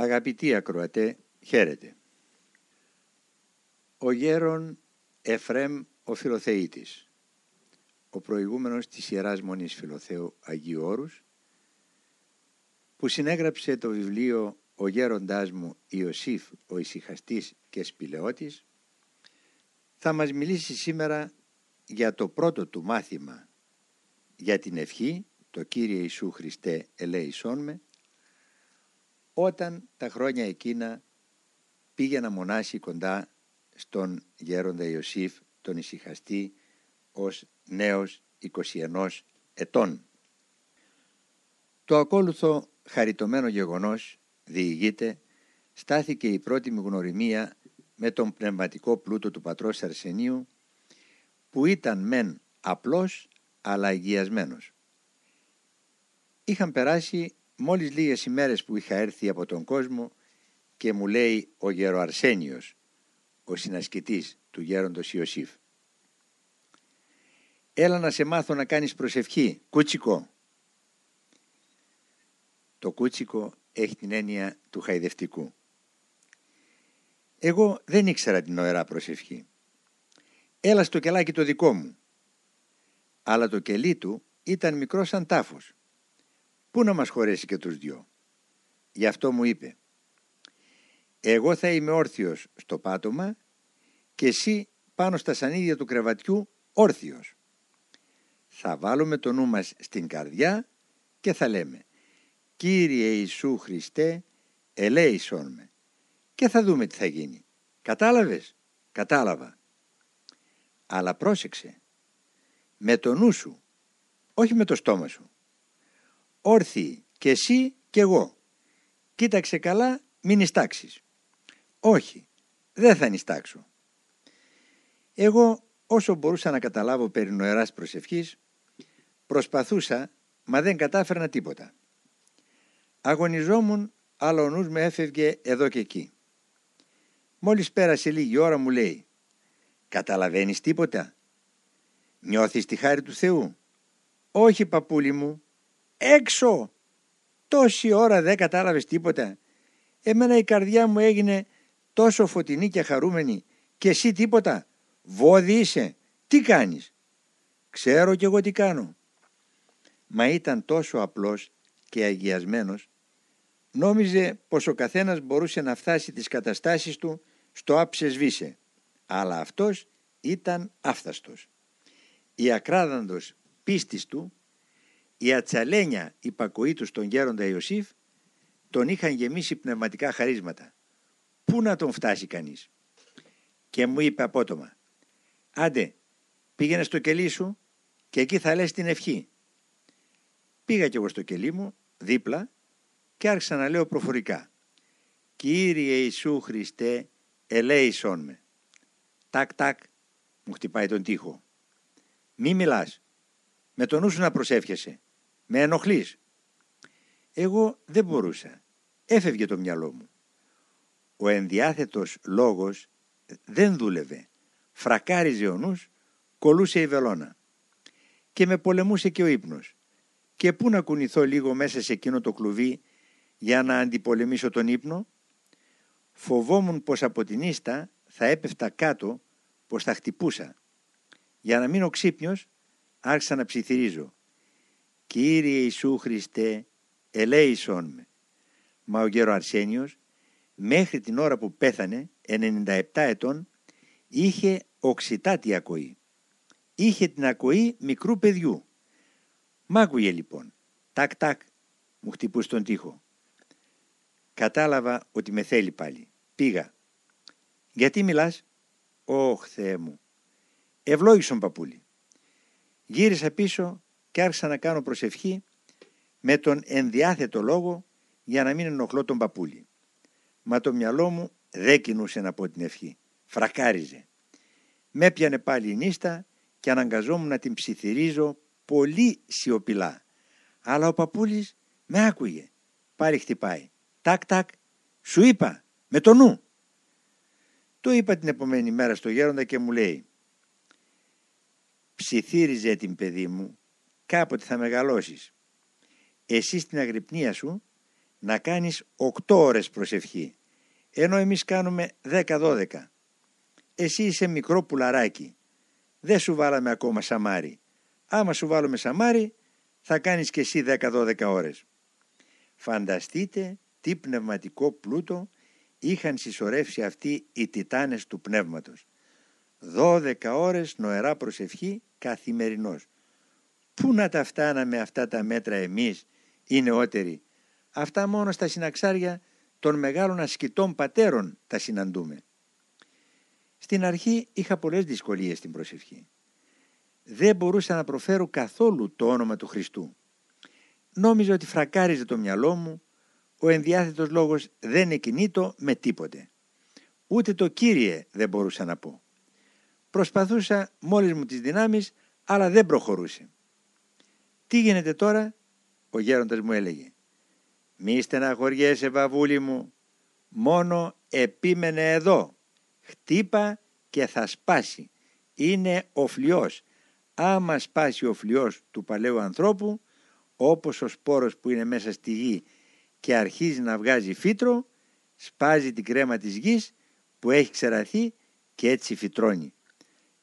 Αγαπητοί ακροατέ, χαίρετε. Ο γέρον Εφρέμ ο Φιλοθεήτης, ο προηγούμενος της Ιεράς Μονής Φιλοθέου Αγίου Όρους, που συνέγραψε το βιβλίο «Ο γέροντάς μου Ιωσήφ ο ησυχαστής και σπηλαιώτης», θα μας μιλήσει σήμερα για το πρώτο του μάθημα για την ευχή, το Κύριε Ιησού Χριστέ ελέησόν με, όταν τα χρόνια εκείνα πήγε να μονάσει κοντά στον γέροντα Ιωσήφ τον ησυχαστή ως νέος 21 ετών. Το ακόλουθο χαριτωμένο γεγονός διηγείται στάθηκε η πρώτη μου γνωριμία με τον πνευματικό πλούτο του πατρός Αρσενίου που ήταν μεν απλός αλλά αγιασμένος. Είχαν περάσει μόλις λίγες ημέρες που είχα έρθει από τον κόσμο και μου λέει ο γεροαρσένιος, ο συνασκητής του γέροντος Ιωσήφ. Έλα να σε μάθω να κάνεις προσευχή, κούτσικο. Το κούτσικο έχει την έννοια του χαϊδευτικού. Εγώ δεν ήξερα την ωερά προσευχή. Έλα στο κελάκι το δικό μου. Αλλά το κελί του ήταν μικρό σαν τάφος. Πού να μας χωρέσει και τους δυο. Γι' αυτό μου είπε «Εγώ θα είμαι όρθιος στο πάτωμα και εσύ πάνω στα σανίδια του κρεβατιού όρθιος. Θα βάλουμε το νου μας στην καρδιά και θα λέμε «Κύριε Ιησού Χριστέ, ελέησόν με» και θα δούμε τι θα γίνει. Κατάλαβες; Κατάλαβα. Αλλά πρόσεξε. Με το νου σου, όχι με το στόμα σου όρθιοι και εσύ και εγώ. Κοίταξε καλά, μην νηστάξεις. Όχι, δεν θα νηστάξω. Εγώ όσο μπορούσα να καταλάβω περί νοεράς προσευχής, προσπαθούσα, μα δεν κατάφερνα τίποτα. Αγωνιζόμουν, αλλά ο νους με έφευγε εδώ και εκεί. Μόλις πέρασε λίγη ώρα μου λέει «Καταλαβαίνεις τίποτα» «Νιώθεις τη χάρη του Θεού» «Όχι παππούλη μου, έξω. Τόση ώρα δεν κατάλαβες τίποτα. Εμένα η καρδιά μου έγινε τόσο φωτεινή και χαρούμενη και εσύ τίποτα. Βόδι είσαι. Τι κάνεις; Ξέρω κι εγώ τι κάνω. Μα ήταν τόσο απλός και αγιασμένος νόμιζε πως ο καθένας μπορούσε να φτάσει τις καταστάσεις του στο άψες Αλλά αυτός ήταν άφθαστος. Η ακράδαντος πίστης του η ατσαλένια υπακοή τους στον γέροντα Ιωσήφ τον είχαν γεμίσει πνευματικά χαρίσματα. Πού να τον φτάσει κανείς; Και μου είπε απότομα «Άντε, πήγαινε στο κελί σου και εκεί θα λες την ευχή». Πήγα κι εγώ στο κελί μου, δίπλα, και άρχισα να λέω προφορικά «Κύριε Ιησού Χριστέ, ελέησόν με». Τάκ τάκ, μου χτυπάει τον τοίχο. «Μη μιλάς, με τον νου σου να προσεύχεσαι. Με ενοχλείς. Εγώ δεν μπορούσα. Έφευγε το μυαλό μου. Ο ενδιάθετος λόγος δεν δούλευε. Φρακάριζε ο νους, κολούσε η βελόνα. Και με πολεμούσε και ο ύπνος. Και πού να κουνηθώ λίγο μέσα σε εκείνο το κλουβί για να αντιπολεμήσω τον ύπνο; Φοβόμουν πως από την ίστα θα έπεφτα κάτω, πως θα χτυπούσα. Για να μείνω ξύπνιος άρχισα να ψιθυρίζω. «Κύριε Ιησού Χριστέ, ελέησόν με». Μα ο γέρος Αρσένιος μέχρι την ώρα που πέθανε, 97 ετών, είχε οξυτάτη ακοή. Είχε την ακοή μικρού παιδιού. Μ' άκουγε λοιπόν. Τάκ τάκ μου χτυπούσε τον τοίχο. Κατάλαβα ότι με θέλει πάλι. Πήγα. Γιατί μιλάς; Ωχ Θεέ μου. Ευλόγησον παππούλη. Γύρισα πίσω και άρχισα να κάνω προσευχή με τον ενδιάθετο λόγο για να μην ενοχλώ τον παππούλη. Μα το μυαλό μου δεν κινούσε να πω την ευχή. Φρακάριζε. Με πιανε πάλι η νύστα και αναγκαζόμουν να την ψιθυρίζω πολύ σιωπηλά. Αλλά ο παππούλης με άκουγε. Πάλι χτυπάει. Τάκ τάκ. Σου είπα. Με το νου. Το είπα την επομένη μέρα στο γέροντα και μου λέει «Ψιθύριζε την παιδί μου κάποτε θα μεγαλώσεις. Εσύ στην αγρυπνία σου να κάνεις 8 ώρες προσευχή, ενώ εμείς κάνουμε 10-12. Εσύ είσαι μικρό πουλαράκι, δεν σου βάλαμε ακόμα σαμάρι. Άμα σου βάλουμε σαμάρι, θα κάνεις και εσύ 10-12 ώρες. Φανταστείτε τι πνευματικό πλούτο είχαν συσσωρεύσει αυτοί οι τιτάνες του πνεύματος. 12 ώρες νοερά προσευχή καθημερινώς. Πού να τα φτάναμε αυτά τα μέτρα εμείς οι νεότεροι; Αυτά μόνο στα συναξάρια των μεγάλων ασκητών πατέρων τα συναντούμε. Στην αρχή είχα πολλές δυσκολίες στην προσευχή. Δεν μπορούσα να προφέρω καθόλου το όνομα του Χριστού. Νόμιζα ότι φρακάριζε το μυαλό μου, ο ενδιάθετος λόγος δεν εκινήτω με τίποτε. Ούτε το Κύριε δεν μπορούσα να πω. Προσπαθούσα μόλις μου τις δυνάμεις, αλλά δεν προχωρούσε. Τι γίνεται τώρα, ο γέροντας μου έλεγε. Μη στεναχωριέσαι βαβούλη μου, μόνο επίμενε εδώ. Χτύπα και θα σπάσει. Είναι ο φλοιός. Άμα σπάσει ο φλοιός του παλαιού ανθρώπου, όπως ο σπόρος που είναι μέσα στη γη και αρχίζει να βγάζει φύτρο, σπάζει την κρέμα της γης που έχει ξεραθεί και έτσι φυτρώνει.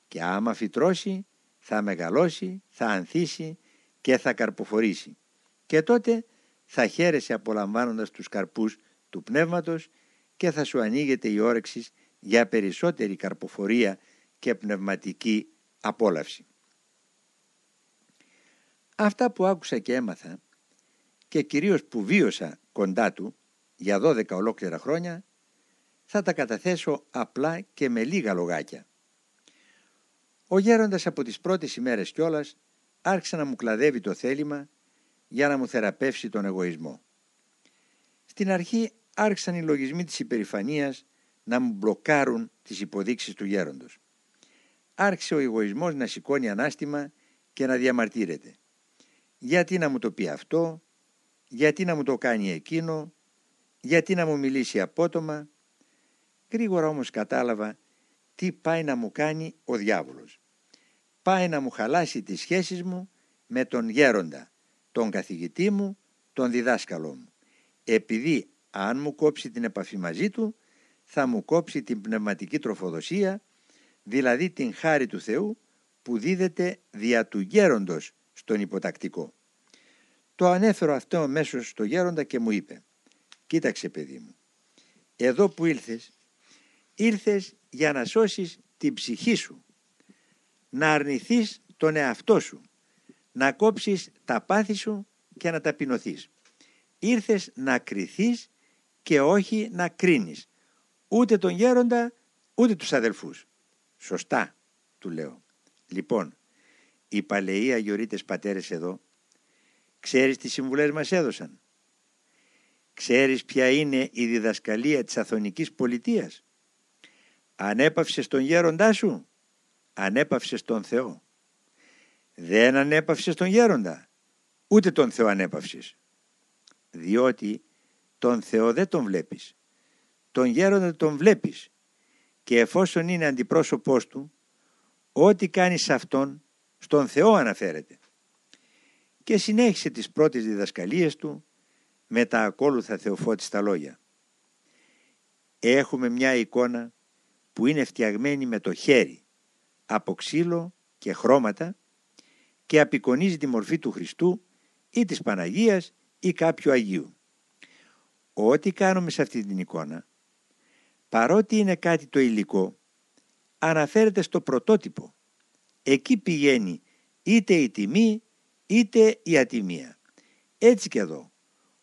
Και άμα φυτρώσει, θα μεγαλώσει, θα ανθίσει και θα καρποφορήσει. Και τότε θα χαίρεσαι απολαμβάνοντας τους καρπούς του πνεύματος και θα σου ανοίγεται η όρεξη για περισσότερη καρποφορία και πνευματική απόλαυση. Αυτά που άκουσα και έμαθα και κυρίως που βίωσα κοντά του για 12 ολόκληρα χρόνια θα τα καταθέσω απλά και με λίγα λογάκια. Ο γέροντας από τις πρώτες ημέρες κιόλας άρχισε να μου κλαδεύει το θέλημα για να μου θεραπεύσει τον εγωισμό. Στην αρχή άρχισαν οι λογισμοί της υπερηφανίας να μου μπλοκάρουν τις υποδείξεις του γέροντος. Άρχισε ο εγωισμός να σηκώνει ανάστημα και να διαμαρτύρεται. Γιατί να μου το πει αυτό, γιατί να μου το κάνει εκείνο, γιατί να μου μιλήσει απότομα. Γρήγορα όμως κατάλαβα τι πάει να μου κάνει ο διάβολος. Πάει να μου χαλάσει τις σχέσεις μου με τον γέροντα, τον καθηγητή μου, τον διδάσκαλό μου. Επειδή αν μου κόψει την επαφή μαζί του, θα μου κόψει την πνευματική τροφοδοσία, δηλαδή την χάρη του Θεού που δίδεται δια του γέροντος στον υποτακτικό. Το ανέφερω αυτό μέσω στο γέροντα και μου είπε «Κοίταξε παιδί μου, εδώ που ήλθες, ήλθες για να σώσεις την ψυχή σου, να αρνηθείς τον εαυτό σου, να κόψεις τα πάθη σου και να ταπεινωθείς. Ήρθες να κριθείς και όχι να κρίνεις, ούτε τον γέροντα ούτε τους αδελφούς. Σωστά, του λέω. Λοιπόν, οι παλαιοί αγιορείτες πατέρες εδώ, ξέρεις τι συμβουλές μας έδωσαν; Ξέρεις ποια είναι η διδασκαλία της αθωνικής πολιτείας; Ανέπαυσες τον γέροντά σου, ανέπαυσες τον Θεό. Δεν ανέπαυσες τον γέροντα, ούτε τον Θεό ανέπαυσες. Διότι τον Θεό δεν τον βλέπεις τον γέροντα τον βλέπεις και εφόσον είναι αντιπρόσωπός του, ό,τι κάνεις σε αυτόν, στον Θεό αναφέρεται. Και συνέχισε τις πρώτες διδασκαλίες του με τα ακόλουθα θεοφώτιστα λόγια. Έχουμε μια εικόνα που είναι φτιαγμένη με το χέρι, από ξύλο και χρώματα και απεικονίζει τη μορφή του Χριστού ή της Παναγίας ή κάποιου Αγίου. Ό,τι κάνουμε σε αυτή την εικόνα παρότι είναι κάτι το υλικό, αναφέρεται στο πρωτότυπο. Εκεί πηγαίνει είτε η τιμή είτε η ατιμία. Έτσι και εδώ.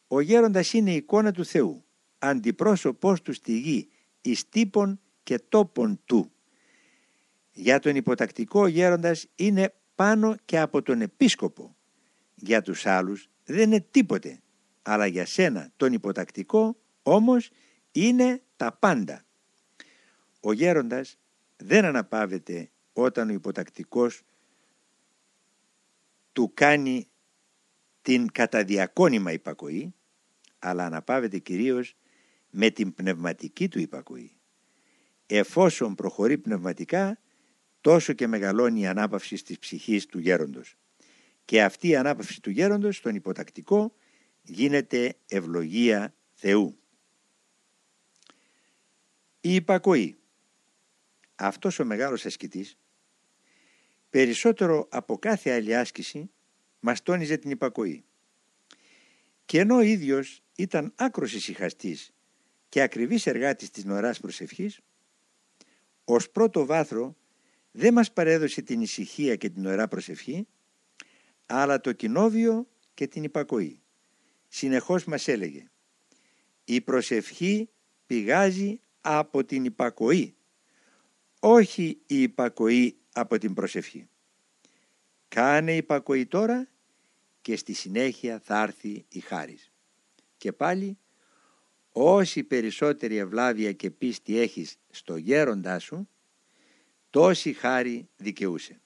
Ο γέροντας είναι η εικόνα του Θεού, αντιπρόσωπός του στη γη, εις τύπων και τόπων του. Για τον υποτακτικό ο γέροντας είναι πάνω και από τον επίσκοπο. Για τους άλλους δεν είναι τίποτε, αλλά για σένα τον υποτακτικό όμως είναι τα πάντα. Ο γέροντας δεν αναπαύεται όταν ο υποτακτικός του κάνει την καταδιακόνημα υπακοή, αλλά αναπαύεται κυρίως με την πνευματική του υπακοή. Εφόσον προχωρεί πνευματικά, τόσο και μεγαλώνει η ανάπαυση της ψυχής του γέροντος. Και αυτή η ανάπαυση του γέροντος, στον υποτακτικό, γίνεται ευλογία Θεού. Η υπακοή. Αυτός ο μεγάλος ασκητής περισσότερο από κάθε άλλη άσκηση μας τόνιζε την υπακοή. Και ενώ ο ίδιος ήταν άκρος ησυχαστής και ακριβής εργάτης της νοράς προσευχής, ως πρώτο βάθρο δεν μας παρέδωσε την ησυχία και την ωραία προσευχή, αλλά το κοινόβιο και την υπακοή. Συνεχώς μας έλεγε «Η προσευχή πηγάζει από την υπακοή, όχι η υπακοή από την προσευχή. Κάνε υπακοή τώρα και στη συνέχεια θα έρθει η χάρις». Και πάλι όση περισσότερη ευλάβεια και πίστη έχεις στο γέροντά σου, τόση χάρη δικαιούσε.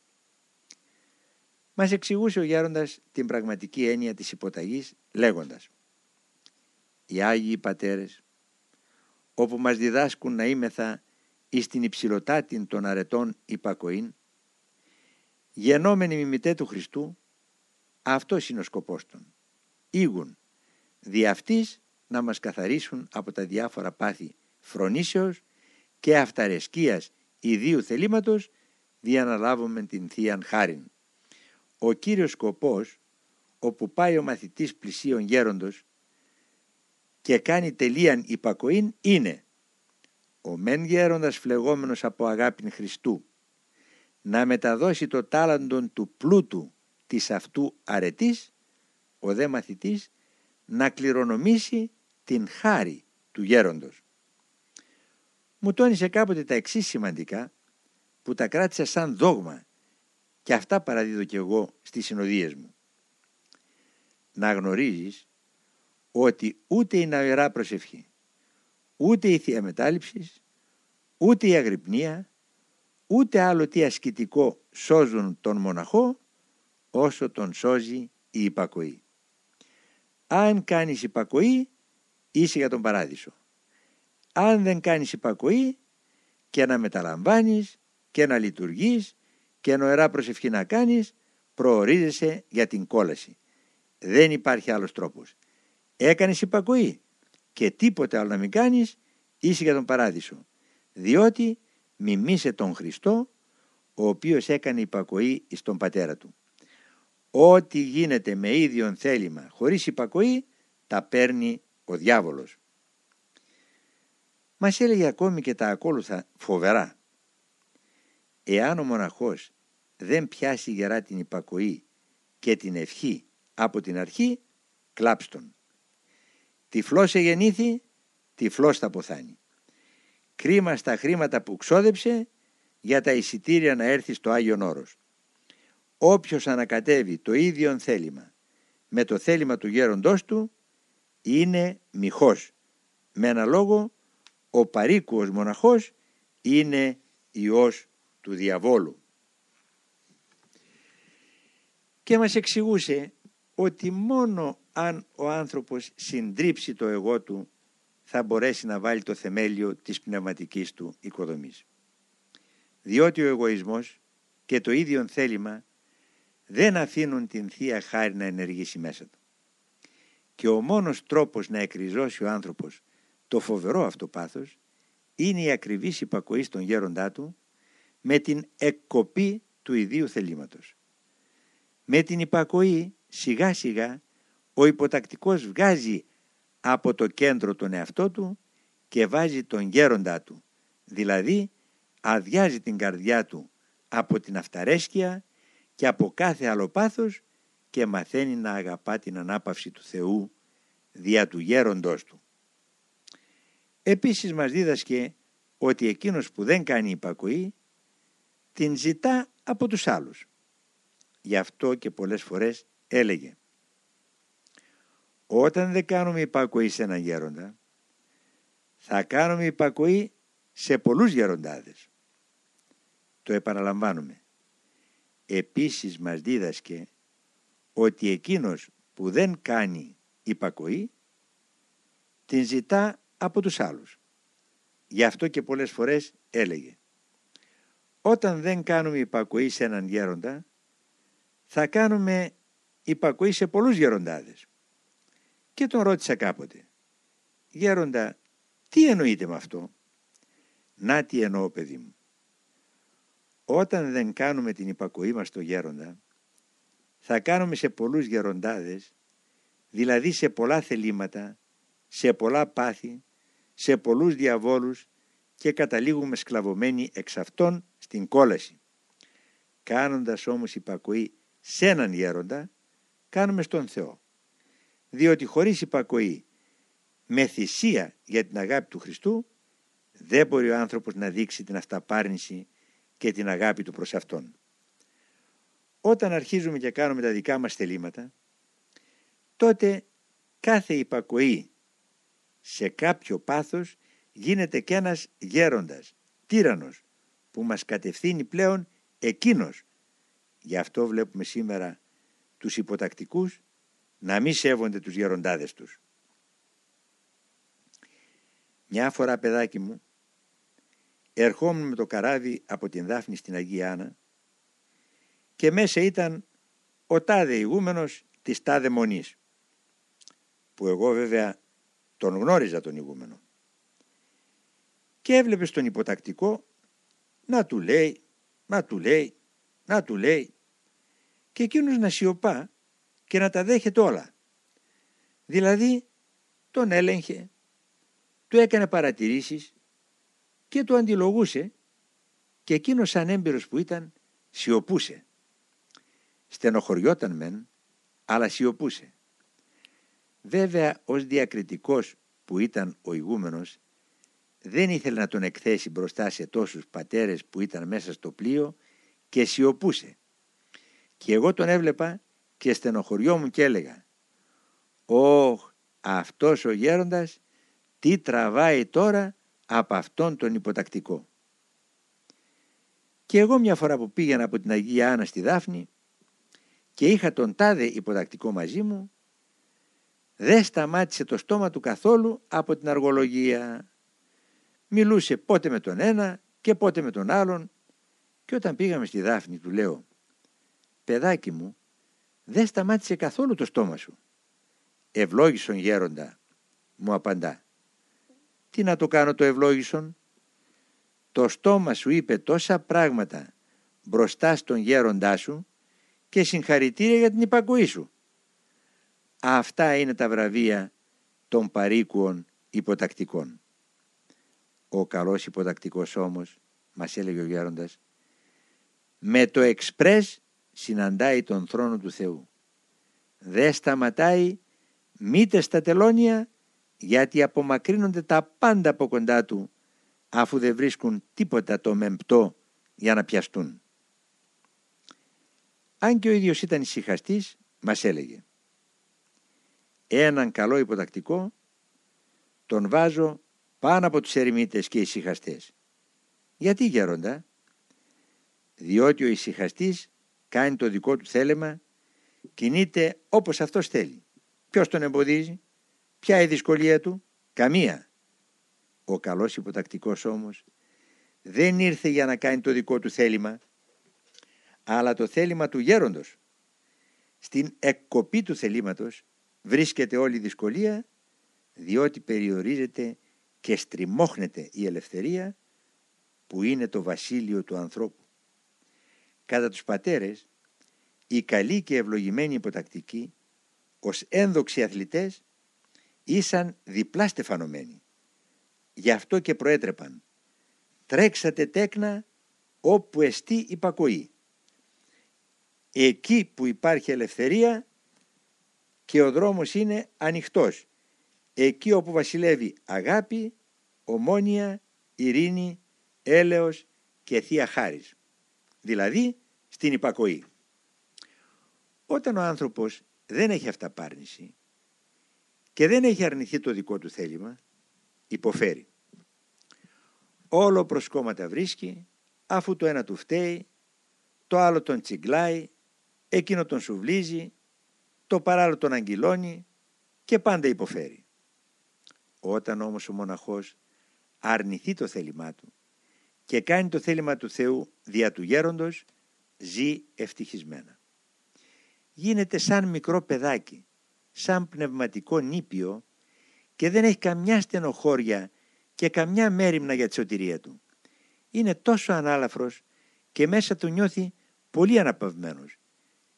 Μας εξηγούσε ο γέροντας την πραγματική έννοια της υποταγής λέγοντας «Οι Άγιοι Πατέρες, όπου μας διδάσκουν να είμεθα εις την υψηλοτάτην των αρετών υπακοήν, γενόμενοι μιμητέ του Χριστού, αυτός είναι ο σκοπός των. Ήγουν, δι' αυτής να μας καθαρίσουν από τα διάφορα πάθη φρονήσεως και αυταρεσκίας ιδίου θελήματος διαναλάβουμε την Θείαν Χάριν. Ο κύριος σκοπός όπου πάει ο μαθητής πλησίων γέροντος και κάνει τελείαν υπακοήν είναι ο μεν γέροντας φλεγόμενος από αγάπην Χριστού να μεταδώσει το τάλαντον του πλούτου της αυτού αρετής ο δε μαθητής να κληρονομήσει την χάρη του γέροντος. Μου τόνισε κάποτε τα εξής σημαντικά που τα κράτησα σαν δόγμα και αυτά παραδίδω και εγώ στις συνοδείες μου. Να γνωρίζεις ότι ούτε η ναερά προσευχή, ούτε η θεία μετάληψης, ούτε η αγρυπνία, ούτε άλλο τι ασκητικό σώζουν τον μοναχό όσο τον σώζει η υπακοή. Αν κάνεις υπακοή είσαι για τον παράδεισο. Αν δεν κάνεις υπακοή και να μεταλαμβάνεις και να λειτουργείς και νοερά προσευχή να κάνεις προορίζεσαι για την κόλαση. Δεν υπάρχει άλλος τρόπος. Έκανες υπακοή και τίποτε άλλο να μην κάνεις είσαι για τον παράδεισο. Διότι μιμήσε τον Χριστό ο οποίος έκανε υπακοή στον πατέρα του. Ό,τι γίνεται με ίδιον θέλημα χωρίς υπακοή τα παίρνει ο διάβολος. Μας έλεγε ακόμη και τα ακόλουθα φοβερά. Εάν ο μοναχός δεν πιάσει γερά την υπακοή και την ευχή από την αρχή, κλάψτον. Τυφλός εγεννήθη, τυφλός θα ποθάνει. Κρίμα στα χρήματα που ξόδεψε για τα εισιτήρια να έρθει στο Άγιον Όρος. Όποιος ανακατεύει το ίδιο θέλημα με το θέλημα του γέροντός του είναι μυχός. Με ένα λόγο ο παρήκουος μοναχός είναι ιός του διαβόλου. Και μας εξηγούσε ότι μόνο αν ο άνθρωπος συντρίψει το εγώ του θα μπορέσει να βάλει το θεμέλιο της πνευματικής του οικοδομής. Διότι ο εγωισμός και το ίδιο θέλημα δεν αφήνουν την Θεία Χάρη να ενεργήσει μέσα του. Και ο μόνος τρόπος να εκριζώσει ο άνθρωπος το φοβερό αυτό πάθος είναι η ακριβής υπακοή στον γέροντά του με την εκκοπή του ιδίου θελήματος. Με την υπακοή σιγά σιγά ο υποτακτικός βγάζει από το κέντρο τον εαυτό του και βάζει τον γέροντά του, δηλαδή αδειάζει την καρδιά του από την αυταρέσκεια και από κάθε άλλο πάθος και μαθαίνει να αγαπά την ανάπαυση του Θεού δια του γέροντός του. Επίσης μας δίδασκε ότι εκείνος που δεν κάνει υπακοή την ζητά από τους άλλους. Γι' αυτό και πολλές φορές έλεγε όταν δεν κάνουμε υπακοή σε έναν γέροντα θα κάνουμε υπακοή σε πολλούς γεροντάδες. Το επαναλαμβάνουμε. Επίσης μας δίδασκε ότι εκείνος που δεν κάνει υπακοή την ζητά από τους άλλους. Γι' αυτό και πολλές φορές έλεγε όταν δεν κάνουμε υπακοή σε έναν γέροντα θα κάνουμε υπακοή σε πολλούς γεροντάδες και τον ρώτησα κάποτε «Γέροντα, τι εννοείται με αυτό» «Να τι εννοώ παιδί μου» Όταν δεν κάνουμε την υπακοή μας στο γέροντα θα κάνουμε σε πολλούς γεροντάδες δηλαδή σε πολλά θελήματα, σε πολλά πάθη, σε πολλούς διαβόλους και καταλήγουμε σκλαβωμένοι εξ αυτών στην κόλαση. Κάνοντας όμως υπακοή σε έναν γέροντα, κάνουμε στον Θεό. Διότι χωρίς υπακοή, με θυσία για την αγάπη του Χριστού, δεν μπορεί ο άνθρωπος να δείξει την αυταπάρνηση και την αγάπη του προς Αυτόν. Όταν αρχίζουμε και κάνουμε τα δικά μας θελήματα, τότε κάθε υπακοή σε κάποιο πάθος γίνεται και ένας γέροντας, τύρανος, που μας κατευθύνει πλέον εκείνος. Γι' αυτό βλέπουμε σήμερα τους υποτακτικούς να μην σέβονται τους γεροντάδες τους. Μια φορά παιδάκι μου ερχόμουν με το καράβι από την Δάφνη στην Αγία Άννα και μέσα ήταν ο τάδε ηγούμενος της τάδε μονής που εγώ βέβαια τον γνώριζα τον ηγούμενο και έβλεπε στον υποτακτικό να του λέει, να του λέει, να του λέει και εκείνος να σιωπά και να τα δέχεται όλα. Δηλαδή τον έλεγχε, του έκανε παρατηρήσεις και του αντιλογούσε και εκείνος σαν έμπειρος που ήταν σιωπούσε. Στενοχωριόταν μεν, αλλά σιωπούσε. Βέβαια ως διακριτικός που ήταν ο ηγούμενος δεν ήθελε να τον εκθέσει μπροστά σε τόσους πατέρες που ήταν μέσα στο πλοίο και σιωπούσε. Και εγώ τον έβλεπα και στενοχωριόμουν και έλεγα «Ωχ, αυτός ο γέροντας τι τραβάει τώρα από αυτόν τον υποτακτικό». Και εγώ μια φορά που πήγαινα από την Αγία Άννα στη Δάφνη και είχα τον τάδε υποτακτικό μαζί μου, δεν σταμάτησε το στόμα του καθόλου από την αργολογία. Μιλούσε πότε με τον ένα και πότε με τον άλλον και όταν πήγαμε στη Δάφνη του λέω «Παιδάκι μου, δεν σταμάτησε καθόλου το στόμα σου». «Ευλόγησον γέροντα», μου απαντά. «Τι να το κάνω το ευλόγησον» το στόμα σου είπε τόσα πράγματα μπροστά στον γέροντά σου και συγχαρητήρια για την υπακοή σου. Αυτά είναι τα βραβεία των παρήκουων υποτακτικών. Ο καλός υποτακτικός όμως, μας έλεγε ο γέροντας, με το εξπρές συναντάει τον θρόνο του Θεού. Δεν σταματάει μήτε στα τελώνια γιατί απομακρύνονται τα πάντα από κοντά του αφού δεν βρίσκουν τίποτα το μεμπτό για να πιαστούν. Αν και ο ίδιος ήταν ησυχαστής, μας έλεγε έναν καλό υποτακτικό τον βάζω πάνω από τους ερημίτες και ησυχαστές. Γιατί γέροντα; Διότι ο ησυχαστής κάνει το δικό του θέλεμα, κινείται όπως αυτός θέλει. Ποιος τον εμποδίζει, ποια η δυσκολία του, καμία. Ο καλός υποτακτικός όμως δεν ήρθε για να κάνει το δικό του θέλημα, αλλά το θέλημα του γέροντος. Στην εκκοπή του θελήματος βρίσκεται όλη η δυσκολία, διότι περιορίζεται και στριμώχνεται η ελευθερία που είναι το βασίλειο του ανθρώπου. Κατά τους πατέρες, οι καλοί και ευλογημένοι υποτακτικοί, ως ένδοξοι αθλητές, ήσαν διπλά στεφανωμένοι. Γι' αυτό και προέτρεπαν «Τρέξατε τέκνα όπου εστί υπακοή». Εκεί που υπάρχει ελευθερία και ο δρόμος είναι ανοιχτός. Εκεί όπου βασιλεύει αγάπη, ομόνια, ειρήνη, έλεος και θεία χάρις. Δηλαδή στην υπακοή. Όταν ο άνθρωπος δεν έχει αυταπάρνηση και δεν έχει αρνηθεί το δικό του θέλημα, υποφέρει. Όλο προσκόμματα βρίσκει, αφού το ένα του φταίει, το άλλο τον τσιγκλάει, εκείνο τον σουβλίζει, το παράλληλο τον αγγυλώνει και πάντα υποφέρει. Όταν όμως ο μοναχός αρνηθεί το θέλημά του και κάνει το θέλημα του Θεού δια του γέροντος, ζει ευτυχισμένα. Γίνεται σαν μικρό παιδάκι, σαν πνευματικό νήπιο και δεν έχει καμιά στενοχώρια και καμιά μέρημνα για τη σωτηρία του. Είναι τόσο ανάλαφρος και μέσα του νιώθει πολύ αναπαυμένος.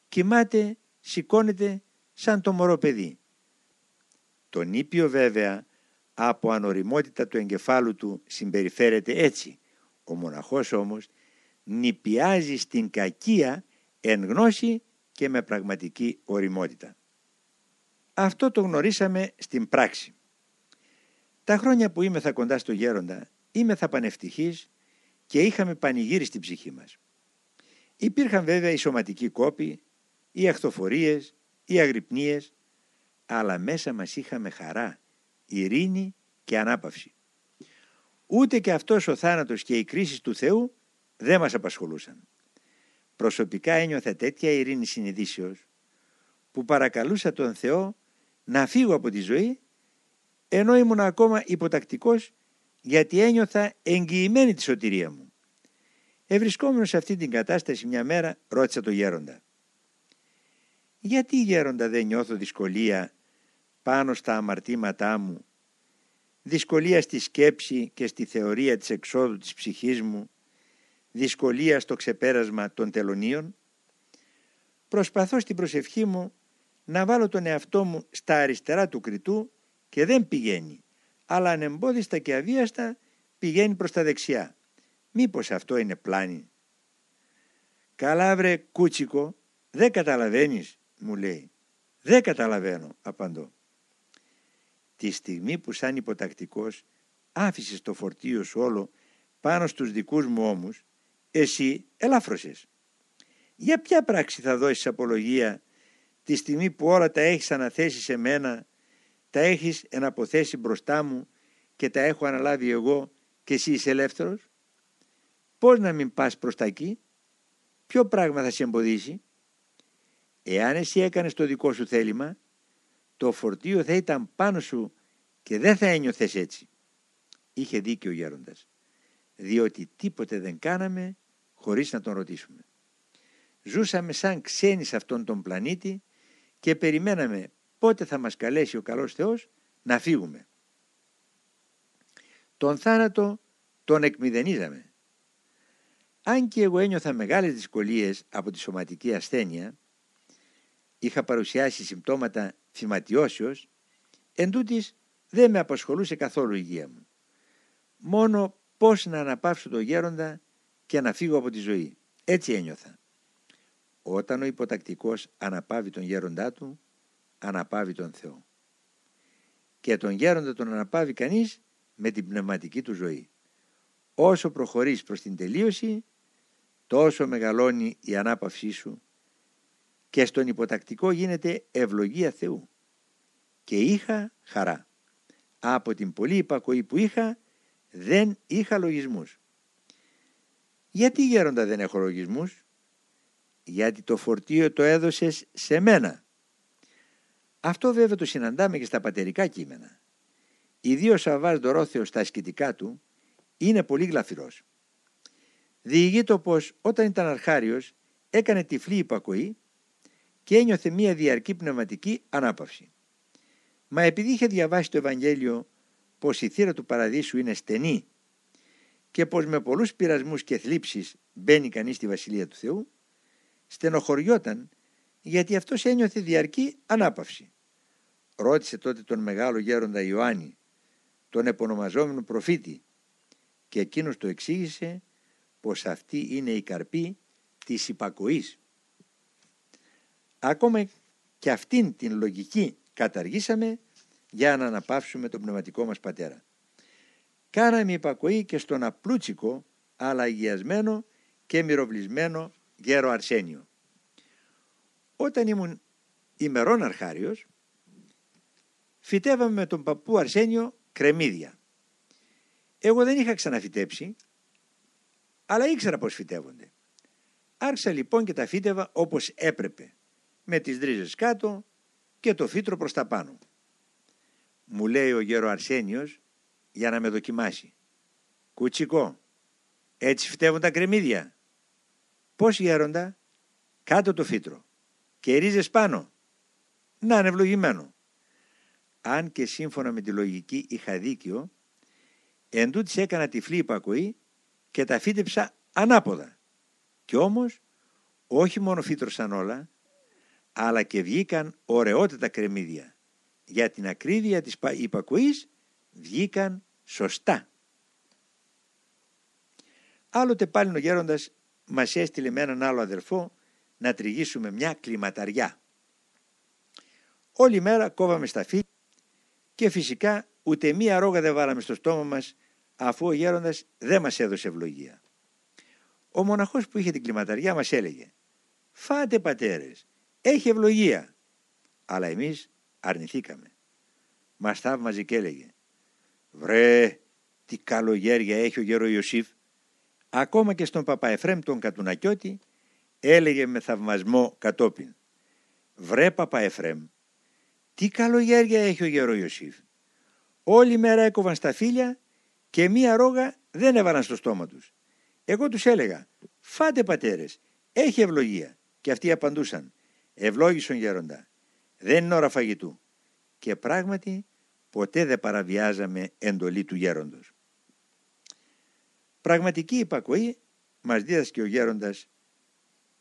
Κοιμάται, σηκώνεται σαν το μωρό παιδί. Το νήπιο βέβαια από ανοριμότητα του εγκεφάλου του συμπεριφέρεται έτσι. Ο μοναχός όμως νηπιάζει στην κακία εν γνώση και με πραγματική οριμότητα. Αυτό το γνωρίσαμε στην πράξη. Τα χρόνια που είμαι θα κοντά στο γέροντα είμαι θα πανευτυχής και είχαμε πανηγύρι στην ψυχή μας. Υπήρχαν βέβαια οι σωματικοί κόποι, οι αχθοφορίες, οι αγρυπνίες, αλλά μέσα μας είχαμε χαρά, ειρήνη και ανάπαυση. Ούτε και αυτός ο θάνατος και οι κρίσεις του Θεού δεν μας απασχολούσαν. Προσωπικά ένιωθα τέτοια ειρήνη συνειδήσεως που παρακαλούσα τον Θεό να φύγω από τη ζωή ενώ ήμουν ακόμα υποτακτικός γιατί ένιωθα εγγυημένη τη σωτηρία μου. Ευρισκόμενος σε αυτή την κατάσταση μια μέρα ρώτησα τον γέροντα. Γιατί γέροντα δεν νιώθω δυσκολία πάνω στα αμαρτήματά μου, δυσκολία στη σκέψη και στη θεωρία της εξόδου της ψυχής μου, δυσκολία στο ξεπέρασμα των τελωνίων; Προσπαθώ στην προσευχή μου να βάλω τον εαυτό μου στα αριστερά του κριτού και δεν πηγαίνει, αλλά ανεμπόδιστα και αβίαστα πηγαίνει προς τα δεξιά. Μήπως αυτό είναι πλάνη; Καλά βρε κούτσικο, δεν καταλαβαίνεις, μου λέει. Δεν καταλαβαίνω, απαντώ. Τη στιγμή που σαν υποτακτικός άφησες το φορτίο σου όλο πάνω στους δικούς μου ώμους, εσύ ελάφρωσες. Για ποια πράξη θα δώσεις απολογία τη στιγμή που όλα τα έχεις αναθέσει σε μένα, τα έχεις εναποθέσει μπροστά μου και τα έχω αναλάβει εγώ και εσύ είσαι ελεύθερος; Πώς να μην πας προς τα εκεί, ποιο πράγμα θα σε εμποδίσει; Εάν εσύ έκανες το δικό σου θέλημα, το φορτίο θα ήταν πάνω σου και δεν θα ένιωθες έτσι. Είχε δίκιο ο γέροντας, διότι τίποτε δεν κάναμε χωρίς να τον ρωτήσουμε. Ζούσαμε σαν ξένοι σε αυτόν τον πλανήτη και περιμέναμε πότε θα μας καλέσει ο καλός Θεός να φύγουμε. Τον θάνατο τον εκμηδενίζαμε. Αν και εγώ ένιωθα μεγάλες δυσκολίες από τη σωματική ασθένεια, είχα παρουσιάσει συμπτώματα θυματιώσεως, εν τούτης δεν με απασχολούσε καθόλου η υγεία μου. Μόνο πώς να αναπαύσω το γέροντα και να φύγω από τη ζωή. Έτσι ένιωθα. Όταν ο υποτακτικός αναπαύει τον γέροντά του, αναπαύει τον Θεό. Και τον γέροντα τον αναπαύει κανείς με την πνευματική του ζωή. Όσο προχωρείς προς την τελείωση, τόσο μεγαλώνει η ανάπαυσή σου και στον υποτακτικό γίνεται ευλογία Θεού. Και είχα χαρά. Από την πολλή υπακοή που είχα, δεν είχα λογισμούς. Γιατί γέροντα δεν έχω λογισμούς; Γιατί το φορτίο το έδωσες σε μένα. Αυτό βέβαια το συναντάμε και στα πατερικά κείμενα. Ιδίως ο Σαββάς Δωρόθεος στα ασκητικά του είναι πολύ γλαφυρός. Διηγεί το πως όταν ήταν αρχάριος έκανε τυφλή υπακοή και ένιωθε μία διαρκή πνευματική ανάπαυση. Μα επειδή είχε διαβάσει το Ευαγγέλιο πως η θύρα του παραδείσου είναι στενή και πως με πολλούς πειρασμούς και θλίψεις μπαίνει κανείς στη Βασιλεία του Θεού, στενοχωριόταν γιατί αυτός ένιωθε διαρκή ανάπαυση. Ρώτησε τότε τον μεγάλο γέροντα Ιωάννη, τον επωνομαζόμενο προφήτη και εκείνος το εξήγησε πως αυτή είναι η καρπή της υπακοής. Ακόμα και αυτήν την λογική καταργήσαμε για να αναπαύσουμε τον πνευματικό μας πατέρα. Κάναμε υπακοή και στον απλούτσικο αλλά αγιασμένο και μυροβλισμένο γέρο Αρσένιο. Όταν ήμουν ημερών αρχάριος, φυτεύαμε με τον παππού Αρσένιο κρεμμύδια. Εγώ δεν είχα ξαναφυτέψει, αλλά ήξερα πώς φυτεύονται. Άρχισα λοιπόν και τα φύτευα όπως έπρεπε, με τις δρίζες κάτω και το φύτρο προς τα πάνω. Μου λέει ο γέρο Αρσένιος για να με δοκιμάσει. Κουτσικό, έτσι φυτεύουν τα κρεμμύδια. Πώς γέροντα, κάτω το φύτρο και ρίζες πάνω. να είναι ευλογημένο. Αν και σύμφωνα με τη λογική είχα δίκιο, εν τούτης έκανα τυφλή υπακοή και τα φύτεψα ανάποδα. Κι όμως όχι μόνο φύτρωσαν όλα, αλλά και βγήκαν ωραιότατα κρεμμύδια. Για την ακρίβεια της υπακοής βγήκαν σωστά. Άλλοτε πάλι ο γέροντας μας έστειλε με έναν άλλο αδελφό να τριγίσουμε μια κλιματαριά. Όλη μέρα κόβαμε σταφή και φυσικά ούτε μία ρόγα δεν βάλαμε στο στόμα μας αφού ο γέροντας δεν μας έδωσε ευλογία. Ο μοναχός που είχε την κλιματαριά μας έλεγε «Φάτε πατέρες, έχει ευλογία». Αλλά εμείς αρνηθήκαμε. Μας θαύμαζε και έλεγε «Βρε, τι καλογέρια έχει ο γέρο Ιωσήφ». Ακόμα και στον Παπαεφρέμ τον Κατουνακιώτη έλεγε με θαυμασμό κατόπιν «Βρε Παπαεφρέμ, τι καλογέρια έχει ο γέρο Ιωσήφ». Όλη μέρα έκοβαν στα φίλια και μία ρόγα δεν έβαλαν στο στόμα τους. Εγώ τους έλεγα «Φάτε πατέρες, έχει ευλογία». Και αυτοί απαντούσαν «Ευλόγησον γέροντα, δεν είναι ώρα φαγητού». Και πράγματι ποτέ δεν παραβιάζαμε εντολή του γέροντος. Πραγματική υπακοή μας δίδασκε ο γέροντας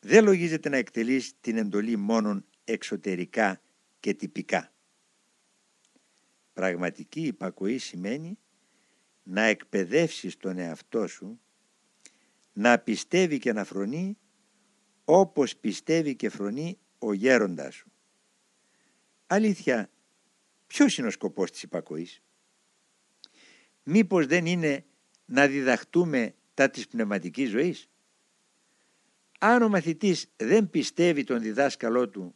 δεν λογίζεται να εκτελείς την εντολή μόνον εξωτερικά και τυπικά. Πραγματική υπακοή σημαίνει να εκπαιδεύσεις τον εαυτό σου να πιστεύει και να φρονεί όπως πιστεύει και φρονεί ο γέροντάς σου. Αλήθεια, ποιος είναι ο σκοπός της υπακοής; Μήπως δεν είναι να διδαχτούμε τα της πνευματικής ζωής; Αν ο μαθητής δεν πιστεύει τον διδάσκαλό του,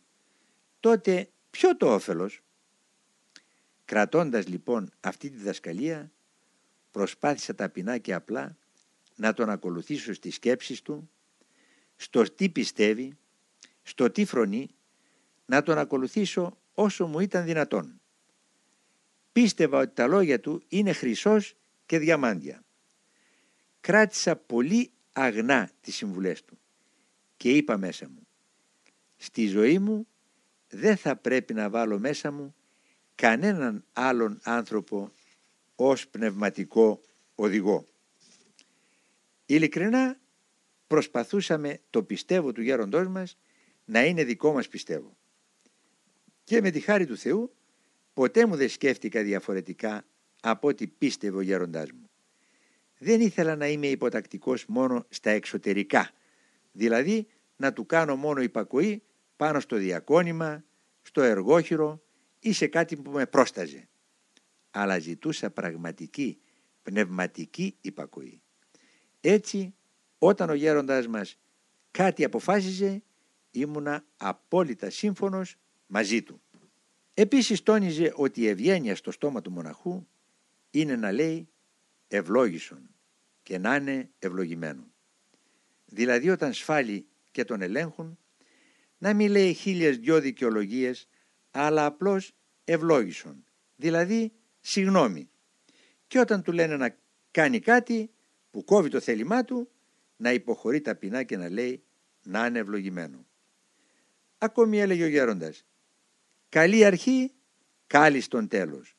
τότε ποιο το όφελος; Κρατώντας λοιπόν αυτή τη διδασκαλία, προσπάθησα ταπεινά και απλά να τον ακολουθήσω στις σκέψεις του, στο τι πιστεύει, στο τι φρονεί, να τον ακολουθήσω όσο μου ήταν δυνατόν. Πίστευα ότι τα λόγια του είναι χρυσός και διαμάντια. Κράτησα πολύ αγνά τις συμβουλές του και είπα μέσα μου «Στη ζωή μου δεν θα πρέπει να βάλω μέσα μου κανέναν άλλον άνθρωπο ως πνευματικό οδηγό. Ειλικρινά προσπαθούσαμε το πιστεύω του γέροντός μας να είναι δικό μας πιστεύω. Και με τη χάρη του Θεού ποτέ μου δεν σκέφτηκα διαφορετικά από ό,τι πίστευε ο γέροντάς μου. Δεν ήθελα να είμαι υποτακτικός μόνο στα εξωτερικά, δηλαδή να του κάνω μόνο υπακοή πάνω στο διακόνημα, στο εργόχειρο ή σε κάτι που με πρόσταζε. Αλλά ζητούσα πραγματική, πνευματική υπακοή. Έτσι, όταν ο γέροντάς μας κάτι αποφάσιζε, ήμουνα απόλυτα σύμφωνος μαζί του. Επίσης τόνιζε ότι η ευγένεια στο στόμα του μοναχού είναι να λέει ευλόγησον και να είναι ευλογημένο. Δηλαδή όταν σφάλει και τον ελέγχουν, να μην λέει χίλιες δυο δικαιολογίες, αλλά απλώς ευλόγησον, δηλαδή συγνώμη. Και όταν του λένε να κάνει κάτι, που κόβει το θέλημά του να υποχωρεί ταπεινά και να λέει να είναι ευλογημένο. Ακόμη έλεγε ο γέροντας «Καλή αρχή, κάλλη στον τέλος.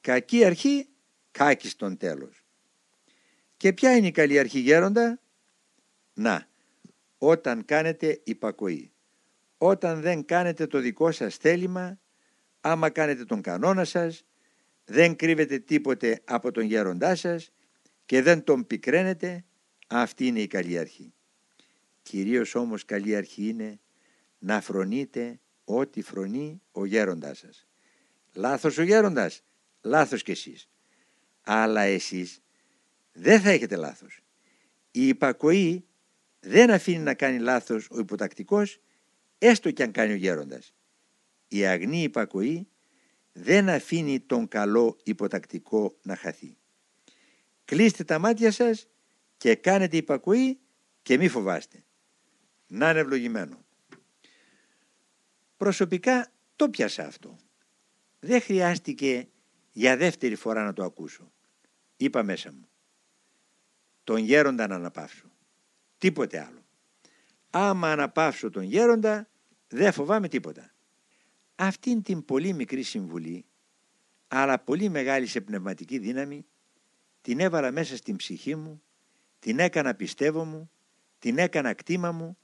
Κακή αρχή, κάκη στον τέλος». Και ποια είναι η καλή αρχή γέροντα; Να, όταν κάνετε υπακοή. Όταν δεν κάνετε το δικό σας θέλημα, άμα κάνετε τον κανόνα σας, δεν κρύβετε τίποτε από τον γέροντά σας και δεν τον πικραίνετε, αυτή είναι η καλή αρχή. Κυρίως όμως καλή αρχή είναι να φρονείτε ό,τι φρονεί ο γέροντάς σας. Λάθος ο γέροντας, λάθος κι εσείς. Αλλά εσείς δεν θα έχετε λάθος. Η υπακοή δεν αφήνει να κάνει λάθος ο υποτακτικός, έστω κι αν κάνει ο γέροντας. Η αγνή υπακοή δεν αφήνει τον καλό υποτακτικό να χαθεί. Κλείστε τα μάτια σας και κάνετε υπακοή και μη φοβάστε. Να είναι ευλογημένο. Προσωπικά το πιάσα αυτό. Δεν χρειάστηκε για δεύτερη φορά να το ακούσω. Είπα μέσα μου. Τον γέροντα να αναπαύσω. Τίποτε άλλο. Άμα αναπαύσω τον γέροντα δεν φοβάμαι τίποτα. Αυτήν την πολύ μικρή συμβουλή, αλλά πολύ μεγάλη σε πνευματική δύναμη, την έβαλα μέσα στην ψυχή μου, την έκανα πιστεύω μου, την έκανα κτήμα μου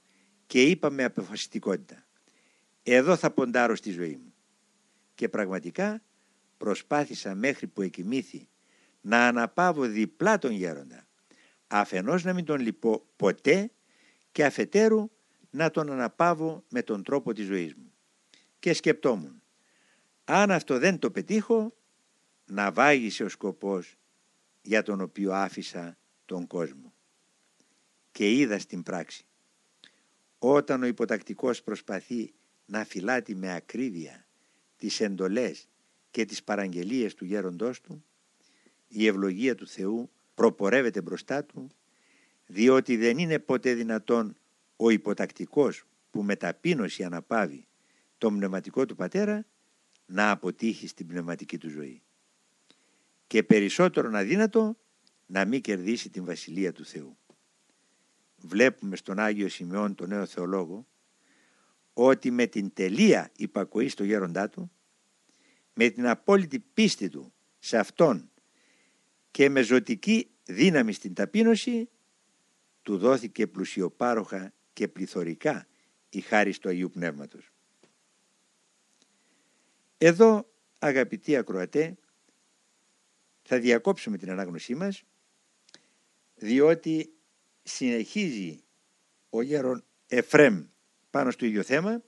και είπα με αποφασιστικότητα «Εδώ θα ποντάρω στη ζωή μου». Και πραγματικά προσπάθησα μέχρι που εκοιμήθη να αναπαύω διπλά τον γέροντα, αφενός να μην τον λυπώ ποτέ και αφετέρου να τον αναπαύω με τον τρόπο της ζωής μου. Και σκεπτόμουν, αν αυτό δεν το πετύχω, να βάγισε ο σκοπός για τον οποίο άφησα τον κόσμο. Και είδα στην πράξη, όταν ο υποτακτικός προσπαθεί να φυλάτει με ακρίβεια τις εντολές και τις παραγγελίες του γέροντός του, η ευλογία του Θεού προπορεύεται μπροστά του, διότι δεν είναι ποτέ δυνατόν ο υποτακτικός που με ταπείνωση αναπαύει το πνευματικό του πατέρα να αποτύχει στην πνευματική του ζωή. Και περισσότερο αδύνατο να μην κερδίσει την Βασιλεία του Θεού. Βλέπουμε στον Άγιο Σημειών, τον νέο θεολόγο, ότι με την τελεία υπακοή στο γέροντά του, με την απόλυτη πίστη του σε Αυτόν και με ζωτική δύναμη στην ταπείνωση, του δόθηκε πλουσιοπάροχα και πληθωρικά η χάρη του Αγίου Πνεύματος. Εδώ αγαπητοί ακροατέ θα διακόψουμε την ανάγνωσή μας διότι συνεχίζει ο γέρον Εφρέμ πάνω στο ίδιο θέμα.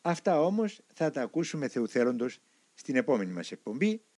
Αυτά όμως θα τα ακούσουμε θεουθέροντος στην επόμενη μας εκπομπή